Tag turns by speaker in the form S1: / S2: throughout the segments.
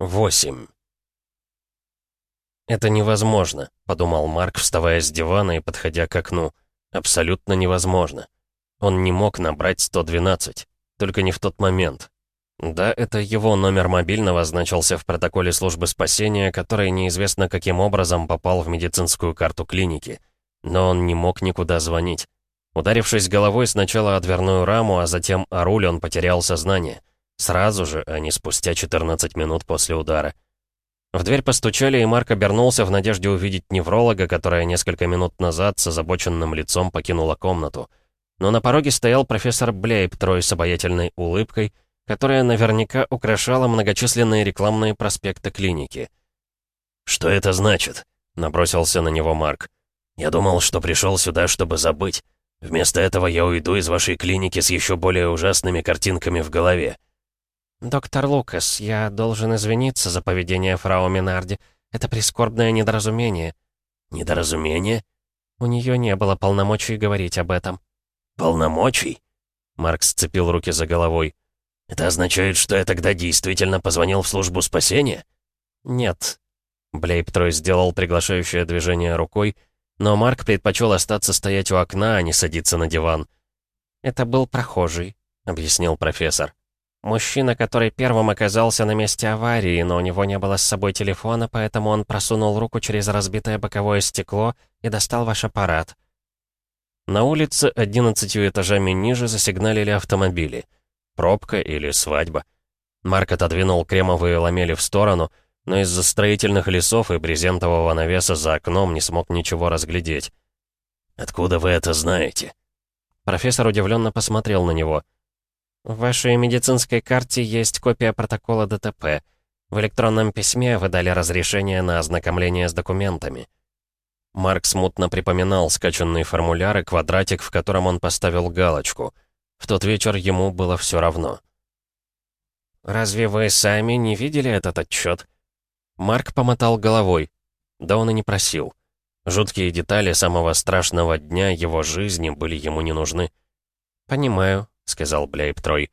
S1: 8. «Это невозможно», — подумал Марк, вставая с дивана и подходя к окну. «Абсолютно невозможно. Он не мог набрать 112, только не в тот момент. Да, это его номер мобильного значился в протоколе службы спасения, который неизвестно каким образом попал в медицинскую карту клиники. Но он не мог никуда звонить. Ударившись головой сначала о дверную раму, а затем о руль, он потерял сознание. Сразу же, а не спустя 14 минут после удара. В дверь постучали, и Марк обернулся в надежде увидеть невролога, которая несколько минут назад с озабоченным лицом покинула комнату. Но на пороге стоял профессор Блейб, трой с обаятельной улыбкой, которая наверняка украшала многочисленные рекламные проспекты клиники.
S2: «Что это значит?» — набросился на него Марк. «Я думал, что пришел сюда, чтобы забыть. Вместо этого я уйду из вашей клиники с еще более ужасными картинками в голове».
S3: «Доктор Лукас, я должен извиниться за поведение фрау Минарди. Это прискорбное недоразумение».
S2: «Недоразумение?»
S3: «У нее не было полномочий говорить об этом».
S2: «Полномочий?»
S1: Марк сцепил руки за головой.
S2: «Это означает, что я тогда действительно позвонил в службу спасения?»
S1: «Нет». Блейб Трой сделал приглашающее движение рукой, но Марк предпочел остаться стоять у окна, а не садиться на диван.
S3: «Это был прохожий», — объяснил профессор. Мужчина, который первым оказался на месте аварии, но у него не было с собой телефона, поэтому он просунул руку через разбитое боковое стекло и достал ваш аппарат.
S1: На улице одиннадцатью этажами ниже засигналили автомобили. Пробка или свадьба. Марк отодвинул кремовые ламели в сторону, но из-за строительных лесов и брезентового навеса за окном не смог ничего разглядеть.
S2: «Откуда вы это знаете?»
S1: Профессор удивленно посмотрел на него —
S3: в вашей медицинской карте есть копия протокола ДТП. В электронном письме вы дали разрешение на ознакомление с документами.
S1: Марк смутно припоминал скачанный формуляр и квадратик, в котором он поставил галочку. В тот вечер ему было все равно.
S3: «Разве вы сами не видели этот отчет?
S1: Марк помотал головой. Да он и не просил. Жуткие детали самого страшного дня его жизни были ему не нужны.
S3: «Понимаю», сказал Блейб Трой.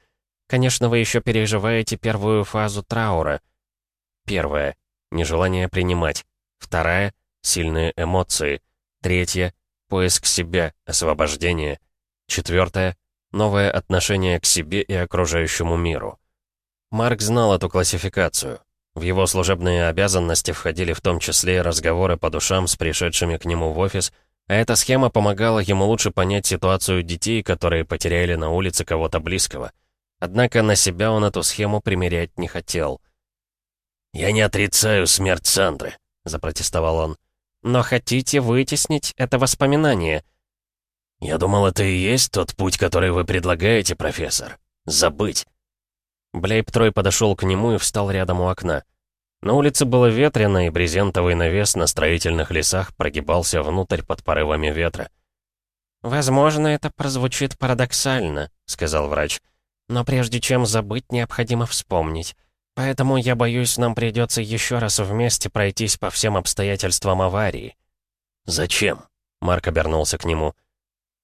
S3: «Конечно, вы еще переживаете первую фазу траура».
S1: Первая — нежелание принимать. Вторая — сильные эмоции. Третья — поиск себя, освобождение. Четвертая — новое отношение к себе и окружающему миру. Марк знал эту классификацию. В его служебные обязанности входили в том числе и разговоры по душам с пришедшими к нему в офис — а эта схема помогала ему лучше понять ситуацию детей, которые потеряли на улице кого-то близкого. Однако на себя он эту схему примерять не хотел.
S2: «Я не отрицаю смерть Сандры», — запротестовал он.
S3: «Но хотите вытеснить это воспоминание?»
S2: «Я думал, это и есть тот путь, который вы предлагаете, профессор. Забыть».
S1: Блейб Трой подошел к нему и встал рядом у окна. На улице было ветрено, и брезентовый навес на строительных лесах прогибался внутрь под порывами ветра.
S3: «Возможно, это прозвучит парадоксально», — сказал врач. «Но прежде чем забыть, необходимо вспомнить. Поэтому, я боюсь, нам придется еще раз вместе пройтись по всем обстоятельствам аварии».
S2: «Зачем?»
S1: — Марк обернулся к нему.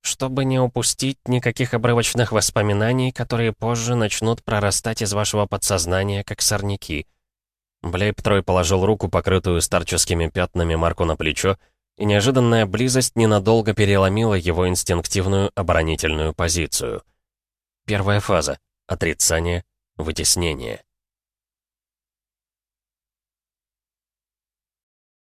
S3: «Чтобы не упустить никаких обрывочных воспоминаний, которые позже начнут прорастать из вашего подсознания, как сорняки».
S1: Блейб Трой положил руку, покрытую старческими пятнами, Марку на плечо, и неожиданная близость ненадолго переломила его инстинктивную оборонительную позицию. Первая фаза — отрицание, вытеснение.